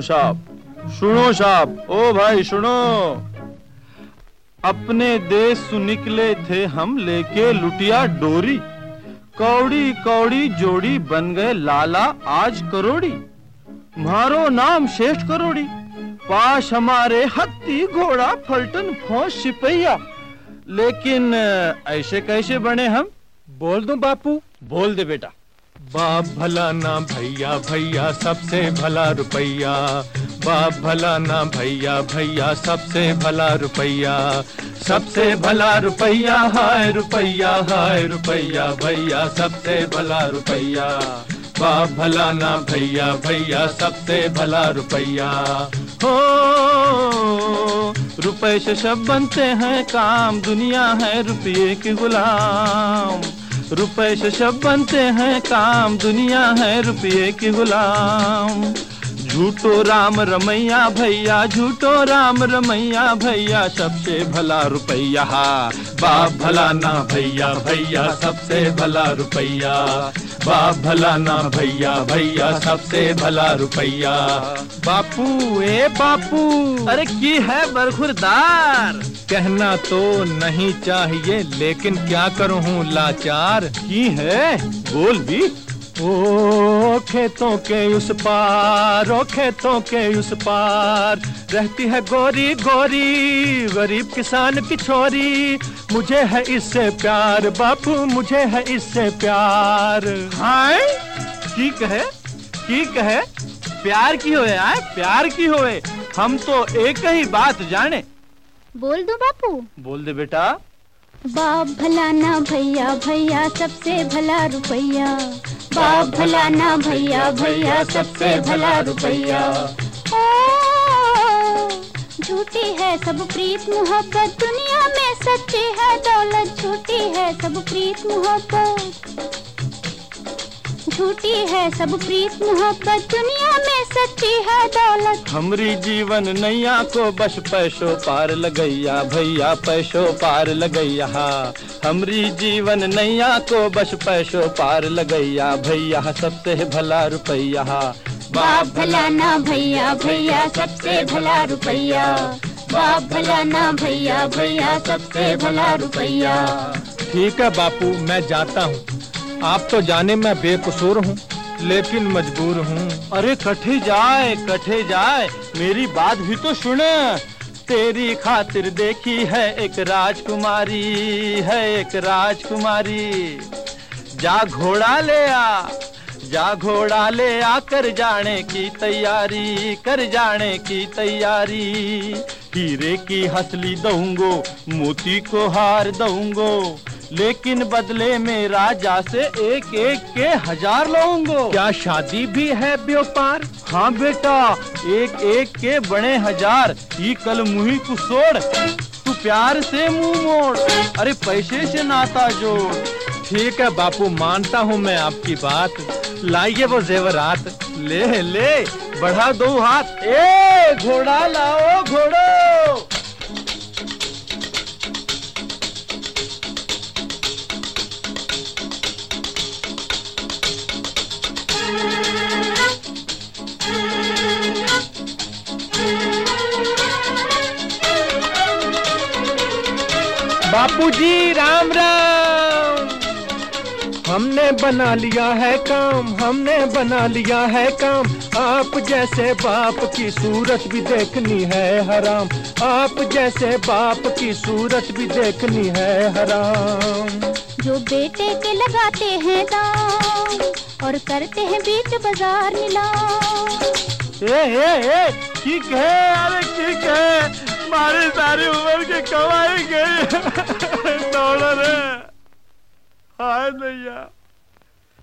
साहब सुनो साहब। ओ भाई सुनो। अपने देश सु निकले थे हम लेके लुटिया डोरी। कौड़ी कौड़ी जोड़ी बन गए लाला आज करोड़ी। मारो नाम श्रेष्ठ करोड़ी। पास हमारे हत्ती घोड़ा फलटन फौज सिपहिया लेकिन ऐसे कैसे बने हम? बोल दूँ बापू। बोल दे बेटा। बाप भला ना भैया भैया सबसे भला रुपैया। बाप भला ना भैया भैया सबसे भला रुपैया। सबसे भला रुपैया हाय रुपैया हाय रुपैया, भैया सबसे भला रुपैया। बाप भला ना भैया भैया सबसे भला रुपैया। हो, रुपए से सब बनते हैं काम, दुनिया है रुपये के गुलाम। रुपए से सब बनते हैं काम, दुनिया है रुपये के गुलाम। झूठो राम रमैया भैया, झूठो राम रमैया भैया, सबसे भला रुपैया। बाप भला ना भैया भैया सबसे भला रुपैया। बाप भला ना भैया भैया सबसे भला रुपैया। बापू ए बापू। अरे की है बरखुरदार? कहना तो नहीं चाहिए लेकिन क्या करूँ लाचार? की है? बोल भी ओ खेतों के उस पार ओ खेतों के उस पार रहती है गोरी गोरी गरीब किसान की छोरी। मुझे है इससे प्यार बापू मुझे है इससे प्यार। हाय। ठीक है ठीक है। प्यार की होए आए प्यार की होए। हम तो एक ही बात जाने। बोल दो बापू। बोल दे बेटा। बाप भला ना भैया भैया सबसे भला रुपैया। बाप भला ना भैया भैया सबसे भला रुपैया। झूठी है सब प्रीत मोहब्बत, दुनिया में सच्ची है दौलत, झूठी है सब प्रीत मोहब्बत। झूठी है सब प्रीत मोहब्बत दुनिया में सच्ची है दौलत। हमरी जीवन नैया को बस पैसो पार लगैया भैया पैसो पार लगैया। हमरी जीवन नैया को बस पैसो पार लगैया भैया सबसे भला रुपैया। बाप भला ना भैया भैया सबसे भला रुपैया। बाप भला ना भैया भैया सबसे भला रुपैया। ठीक है बापू मैं जाता हूँ। आप तो जाने मैं बेकसूर हूँ, लेकिन मजबूर हूँ। अरे कठे जाए कठे जाए, मेरी बात भी तो सुने। तेरी खातिर देखी है एक राजकुमारी, है एक राजकुमारी। जा घोड़ा ले आ, जा घोड़ा ले आ, कर जाने की तैयारी, कर जाने की तैयारी। हीरे की हसली दूंगो, मोती को हार दूंगो लेकिन बदले में राजा से एक एक के हज़ार लाऊंगो क्या शादी भी है व्यापार? हाँ बेटा, एक एक के बड़े हज़ार। ये कल मुही को सोड़, तू प्यार से मुँह मोड़। अरे पैसे से नाता जोड़। ठीक है बापू, मानता हूँ मैं आपकी बात। लाइए वो जेवरात। ले ले, बढ़ा दो हाथ। ए, घोड़ा लाओ, घोड़ो। बापूजी राम राम। हमने बना लिया है काम हमने बना लिया है काम। आप जैसे बाप की सूरत भी देखनी है हराम। आप जैसे बाप की सूरत भी देखनी है हराम। जो बेटे के लगाते हैं दाम और करते हैं बीच बाज़ार मिला ए ए ए ठीक है अरे ठीक है। हमारी सारी उम्र की कमाई गई। डॉलर है। हाय भैया।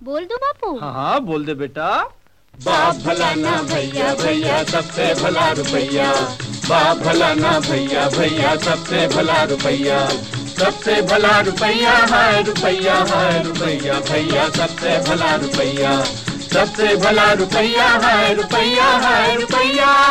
बोल दो बापू। हाँ हाँ बोल दे बेटा। बाप भला ना भैया भैया सबसे भला रुपैया। बाप भला ना भैया भैया सबसे भला रुपैया। सबसे भला रुपैया हाय रुपैया हाय रुपैया भैया सबसे भला रुपैया। सबसे भला रुपैया हाय रुपैया हाय रुपैया।